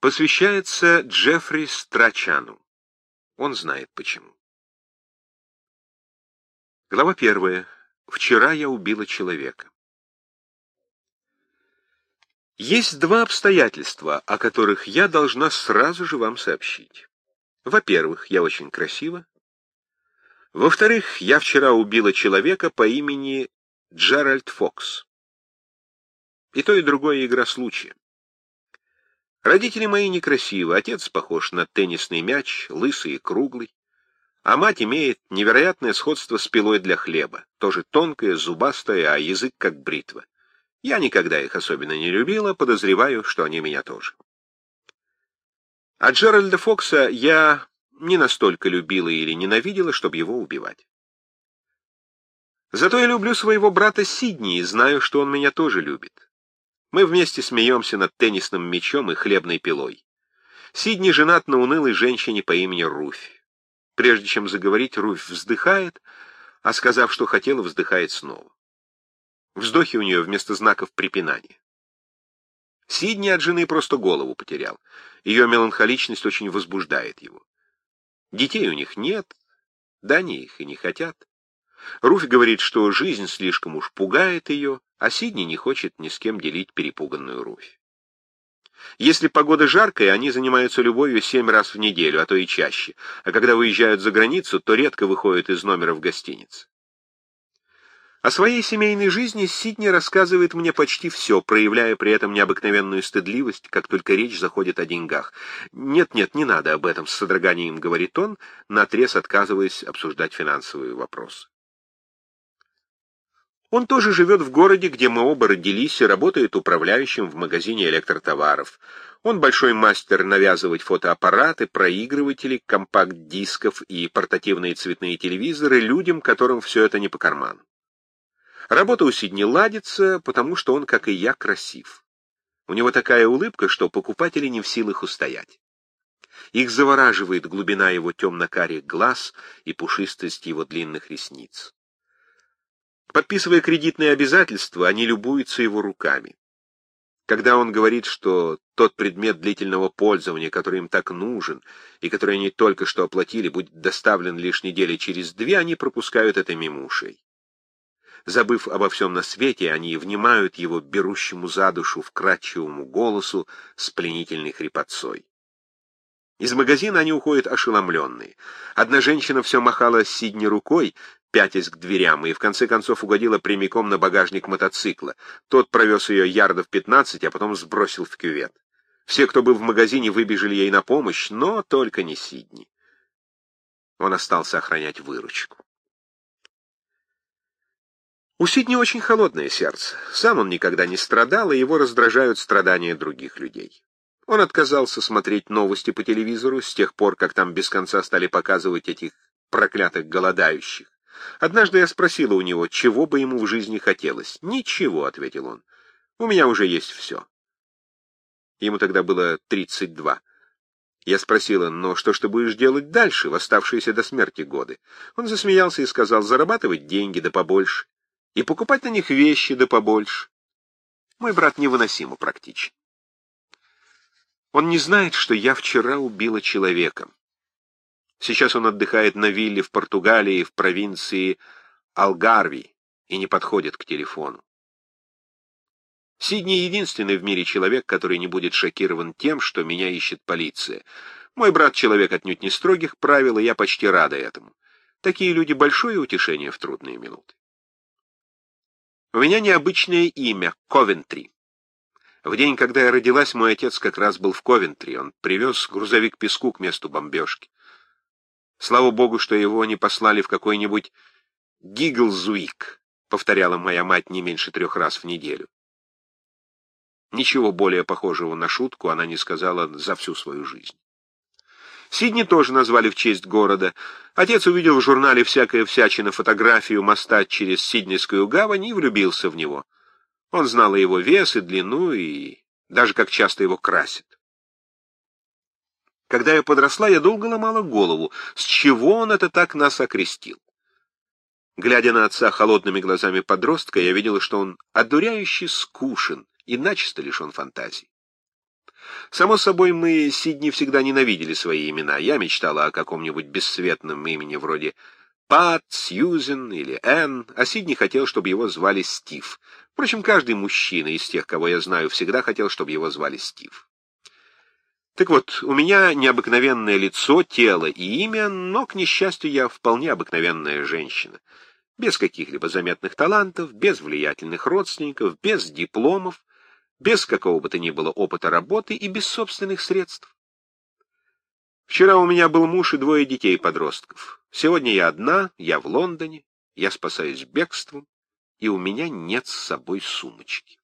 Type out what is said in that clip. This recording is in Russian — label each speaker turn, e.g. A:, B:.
A: Посвящается Джеффри Страчану. Он знает почему. Глава первая. Вчера я убила человека. Есть два обстоятельства, о которых я должна сразу же вам сообщить. Во-первых, я очень красива. Во-вторых, я вчера убила человека по имени Джеральд Фокс. И то, и другое игра случая. Родители мои некрасивы, отец похож на теннисный мяч, лысый и круглый, а мать имеет невероятное сходство с пилой для хлеба, тоже тонкая, зубастая, а язык как бритва. Я никогда их особенно не любила, подозреваю, что они меня тоже. А Джеральда Фокса я не настолько любила или ненавидела, чтобы его убивать. Зато я люблю своего брата Сидни и знаю, что он меня тоже любит. Мы вместе смеемся над теннисным мячом и хлебной пилой. Сидни женат на унылой женщине по имени Руфь. Прежде чем заговорить, Руфь вздыхает, а сказав, что хотела, вздыхает снова. Вздохи у нее вместо знаков препинания. Сидни от жены просто голову потерял. Ее меланхоличность очень возбуждает его. Детей у них нет, да они их и не хотят. Руфь говорит, что жизнь слишком уж пугает ее, а Сидни не хочет ни с кем делить перепуганную Руфь. Если погода жаркая, они занимаются любовью семь раз в неделю, а то и чаще, а когда выезжают за границу, то редко выходят из номера в гостинице. О своей семейной жизни Сидни рассказывает мне почти все, проявляя при этом необыкновенную стыдливость, как только речь заходит о деньгах. «Нет-нет, не надо об этом», — с содроганием говорит он, наотрез отказываясь обсуждать финансовые вопросы. Он тоже живет в городе, где мы оба родились, и работает управляющим в магазине электротоваров. Он большой мастер навязывать фотоаппараты, проигрыватели, компакт-дисков и портативные цветные телевизоры людям, которым все это не по карману. Работа у Сидни ладится, потому что он, как и я, красив. У него такая улыбка, что покупатели не в силах устоять. Их завораживает глубина его темно-карих глаз и пушистость его длинных ресниц. Подписывая кредитные обязательства, они любуются его руками. Когда он говорит, что тот предмет длительного пользования, который им так нужен, и который они только что оплатили, будет доставлен лишь недели через две, они пропускают это мимо ушей. Забыв обо всем на свете, они внимают его берущему за душу вкрадчивому голосу с пленительной хрипотцой. Из магазина они уходят ошеломленные. Одна женщина все махала Сидни рукой, пятясь к дверям, и в конце концов угодила прямиком на багажник мотоцикла. Тот провез ее ярдов пятнадцать, а потом сбросил в кювет. Все, кто был в магазине, выбежали ей на помощь, но только не Сидни. Он остался охранять выручку. У Сидни очень холодное сердце. Сам он никогда не страдал, и его раздражают страдания других людей. Он отказался смотреть новости по телевизору с тех пор, как там без конца стали показывать этих проклятых голодающих. Однажды я спросила у него, чего бы ему в жизни хотелось. «Ничего», — ответил он, — «у меня уже есть все». Ему тогда было тридцать два. Я спросила, но что ж ты будешь делать дальше, в оставшиеся до смерти годы? Он засмеялся и сказал, зарабатывать деньги да побольше, и покупать на них вещи да побольше. Мой брат невыносимо практичен. Он не знает, что я вчера убила человека. Сейчас он отдыхает на вилле в Португалии, в провинции Алгарви, и не подходит к телефону. Сидни — единственный в мире человек, который не будет шокирован тем, что меня ищет полиция. Мой брат — человек отнюдь не строгих правил, и я почти рада этому. Такие люди — большое утешение в трудные минуты. У меня необычное имя — Ковентри. В день, когда я родилась, мой отец как раз был в Ковентри. Он привез грузовик песку к месту бомбежки. Слава богу, что его не послали в какой-нибудь Гиглзуик, повторяла моя мать не меньше трех раз в неделю. Ничего более похожего на шутку она не сказала за всю свою жизнь. Сидни тоже назвали в честь города. Отец увидел в журнале всякое всячина фотографию моста через Сиднейскую гавань и влюбился в него. Он знал его вес, и длину, и даже как часто его красят. Когда я подросла, я долго ломала голову, с чего он это так нас окрестил. Глядя на отца холодными глазами подростка, я видела, что он одуряюще скушен и начисто лишен фантазии. Само собой, мы Сидни всегда ненавидели свои имена. Я мечтала о каком-нибудь бесцветном имени вроде Пат, Сьюзен или Энн, а Сидни хотел, чтобы его звали Стив. Впрочем, каждый мужчина из тех, кого я знаю, всегда хотел, чтобы его звали Стив. Так вот, у меня необыкновенное лицо, тело и имя, но, к несчастью, я вполне обыкновенная женщина. Без каких-либо заметных талантов, без влиятельных родственников, без дипломов, без какого бы то ни было опыта работы и без собственных средств. Вчера у меня был муж и двое детей-подростков. Сегодня я одна, я в Лондоне, я спасаюсь бегством, и у меня нет с собой сумочки.